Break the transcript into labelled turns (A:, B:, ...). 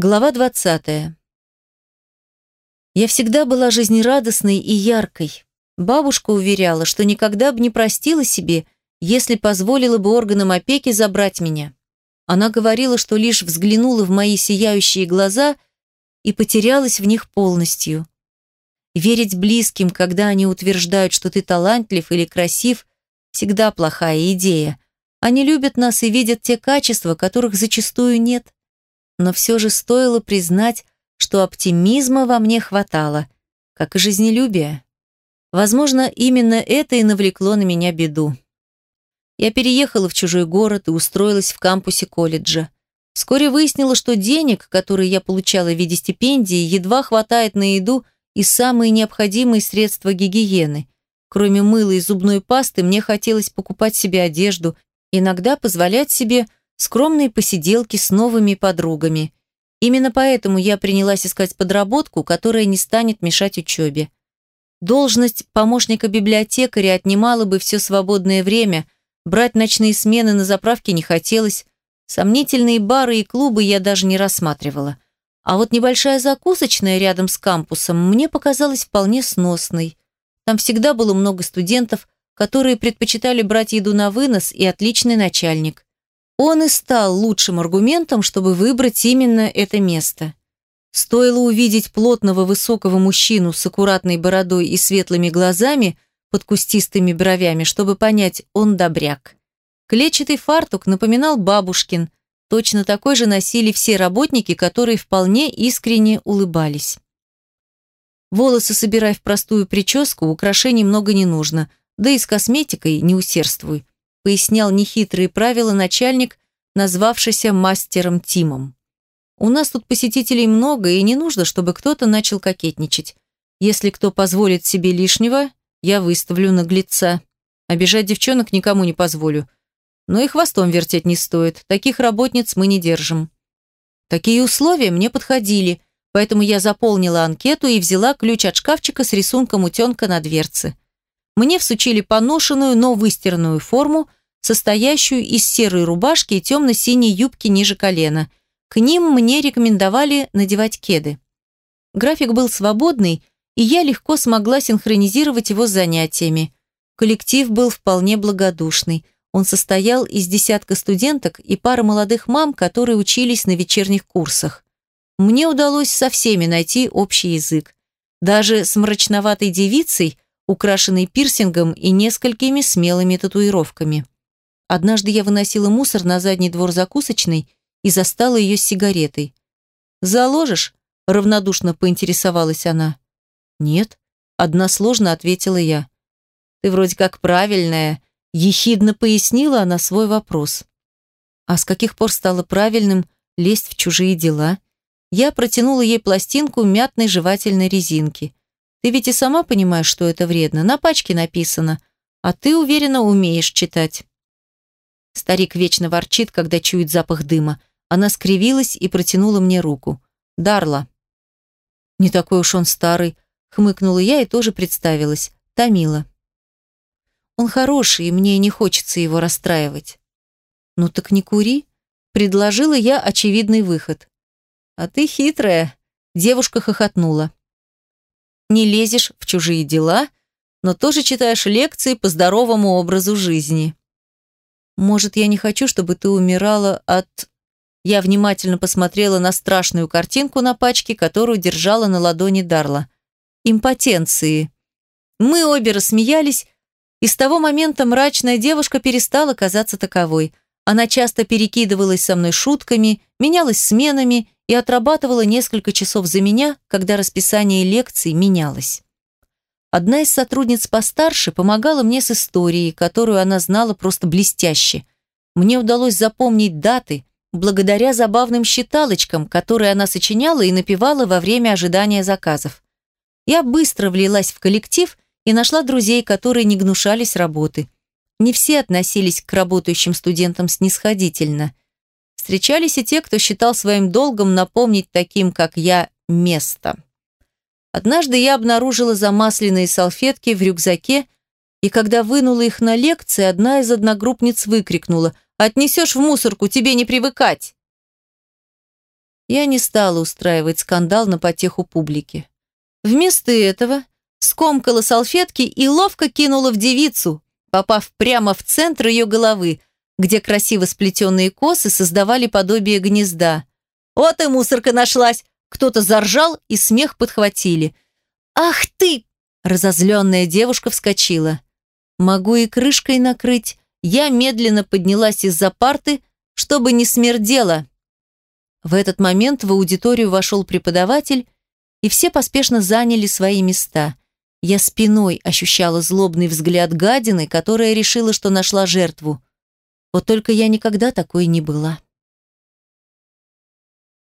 A: Глава 20. Я всегда была жизнерадостной и яркой. Бабушка уверяла, что никогда бы не простила себе, если позволила бы органам опеки забрать меня. Она говорила, что лишь взглянула в мои сияющие глаза и потерялась в них полностью. Верить близким, когда они утверждают, что ты талантлив или красив, всегда плохая идея. Они любят нас и видят те качества, которых зачастую нет но все же стоило признать, что оптимизма во мне хватало, как и жизнелюбия. Возможно, именно это и навлекло на меня беду. Я переехала в чужой город и устроилась в кампусе колледжа. Вскоре выяснила, что денег, которые я получала в виде стипендии, едва хватает на еду и самые необходимые средства гигиены. Кроме мыла и зубной пасты, мне хотелось покупать себе одежду, иногда позволять себе скромные посиделки с новыми подругами. Именно поэтому я принялась искать подработку, которая не станет мешать учебе. Должность помощника библиотекаря отнимала бы все свободное время, брать ночные смены на заправке не хотелось, сомнительные бары и клубы я даже не рассматривала. А вот небольшая закусочная рядом с кампусом мне показалась вполне сносной. Там всегда было много студентов, которые предпочитали брать еду на вынос и отличный начальник. Он и стал лучшим аргументом, чтобы выбрать именно это место. Стоило увидеть плотного высокого мужчину с аккуратной бородой и светлыми глазами под кустистыми бровями, чтобы понять, он добряк. Клетчатый фартук напоминал бабушкин, точно такой же носили все работники, которые вполне искренне улыбались. Волосы собирай в простую прическу, украшений много не нужно, да и с косметикой не усердствуй пояснял нехитрые правила начальник, назвавшийся мастером Тимом. У нас тут посетителей много, и не нужно, чтобы кто-то начал кокетничать. Если кто позволит себе лишнего, я выставлю наглеца. Обижать девчонок никому не позволю. Но и хвостом вертеть не стоит. Таких работниц мы не держим. Такие условия мне подходили, поэтому я заполнила анкету и взяла ключ от шкафчика с рисунком утенка на дверце. Мне всучили поношенную, но выстиранную форму, состоящую из серой рубашки и темно-синей юбки ниже колена. К ним мне рекомендовали надевать кеды. График был свободный, и я легко смогла синхронизировать его с занятиями. Коллектив был вполне благодушный. Он состоял из десятка студенток и пары молодых мам, которые учились на вечерних курсах. Мне удалось со всеми найти общий язык. Даже с мрачноватой девицей – украшенный пирсингом и несколькими смелыми татуировками. Однажды я выносила мусор на задний двор закусочной и застала ее с сигаретой. «Заложишь?» – равнодушно поинтересовалась она. «Нет», – односложно ответила я. «Ты вроде как правильная», – ехидно пояснила она свой вопрос. А с каких пор стало правильным лезть в чужие дела? Я протянула ей пластинку мятной жевательной резинки. Ты ведь и сама понимаешь, что это вредно. На пачке написано. А ты, уверенно, умеешь читать. Старик вечно ворчит, когда чует запах дыма. Она скривилась и протянула мне руку. Дарла. Не такой уж он старый. Хмыкнула я и тоже представилась. Томила. Он хороший, и мне не хочется его расстраивать. Ну так не кури. Предложила я очевидный выход. А ты хитрая. Девушка хохотнула не лезешь в чужие дела, но тоже читаешь лекции по здоровому образу жизни. Может, я не хочу, чтобы ты умирала от... Я внимательно посмотрела на страшную картинку на пачке, которую держала на ладони Дарла. Импотенции. Мы обе рассмеялись, и с того момента мрачная девушка перестала казаться таковой. Она часто перекидывалась со мной шутками, менялась сменами и отрабатывала несколько часов за меня, когда расписание лекций менялось. Одна из сотрудниц постарше помогала мне с историей, которую она знала просто блестяще. Мне удалось запомнить даты благодаря забавным считалочкам, которые она сочиняла и напевала во время ожидания заказов. Я быстро влилась в коллектив и нашла друзей, которые не гнушались работы. Не все относились к работающим студентам снисходительно – Встречались и те, кто считал своим долгом напомнить таким, как я, место. Однажды я обнаружила замасленные салфетки в рюкзаке, и когда вынула их на лекции, одна из одногруппниц выкрикнула «Отнесешь в мусорку, тебе не привыкать!» я не стала устраивать скандал на потеху публики. Вместо этого скомкала салфетки и ловко кинула в девицу, попав прямо в центр ее головы, где красиво сплетенные косы создавали подобие гнезда. «Вот и мусорка нашлась!» Кто-то заржал, и смех подхватили. «Ах ты!» Разозленная девушка вскочила. «Могу и крышкой накрыть». Я медленно поднялась из-за парты, чтобы не смердело. В этот момент в аудиторию вошел преподаватель, и все поспешно заняли свои места. Я спиной ощущала злобный взгляд гадины, которая решила, что нашла жертву. Вот только я никогда такой не была.